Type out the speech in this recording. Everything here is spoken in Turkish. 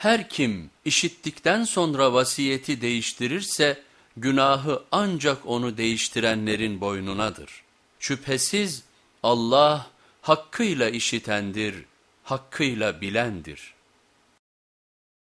Her kim işittikten sonra vasiyeti değiştirirse günahı ancak onu değiştirenlerin boynunadır. Şüphesiz Allah hakkıyla işitendir, hakkıyla bilendir.''